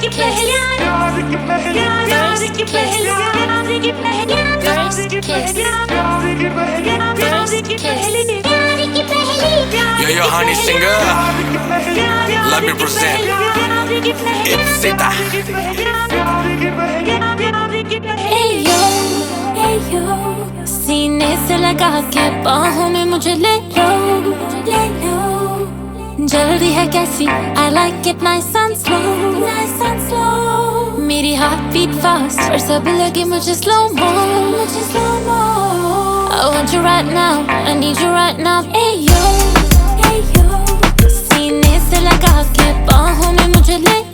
की पहली प्यार की पहली प्यार की पहली प्यार की पहली प्यार की पहली प्यार की पहली प्यार की पहली प्यार की पहली Yo, yo, honey singer. Let me present. It's Sita. Ayo, ayo, सीने से लगा के बाहों में मुझे ले जल्दी है कैसी I like it nice and slow nice and slow मेरी हार्ट बीट फास्ट और सब लगे मुझे slow mo मुझे slow mo I want you right now I need you right now ayo ayo सीने से लगा के बाहों में मुझे ले लो ले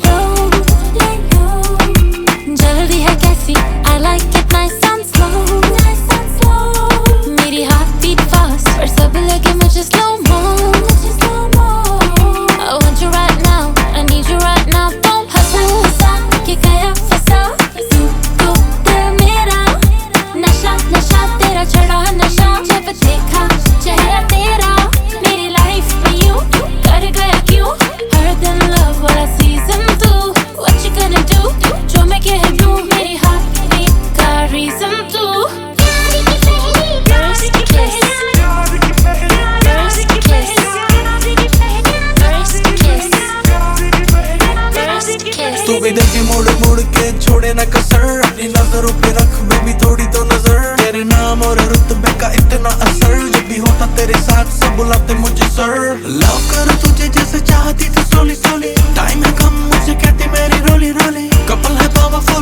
तू भी देखे मुड़ मुड़ के छोड़े ना कसर। अपनी नज़रों पे रख बेबी थोड़ी तो नज़र। तेरे नाम और रुतबे का इतना असर। जब भी होता तेरे साथ, सब बुलाते मुझे सर लव कर तुझे जैसे चाहती थी, सोली सोली। टाइम है कम, मुझे कहती मेरी रोली रोली। कपल है powerful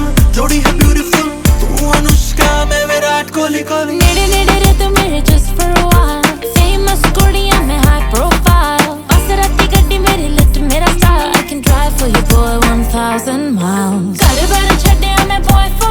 miles. Got a better check down that boyfriend.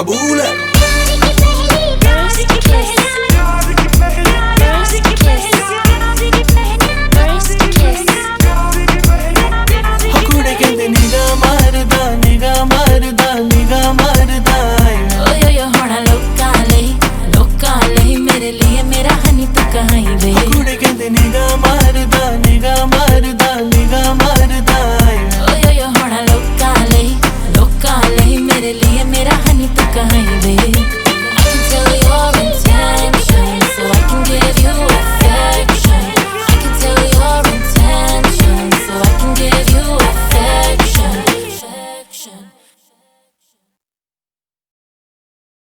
Kabul.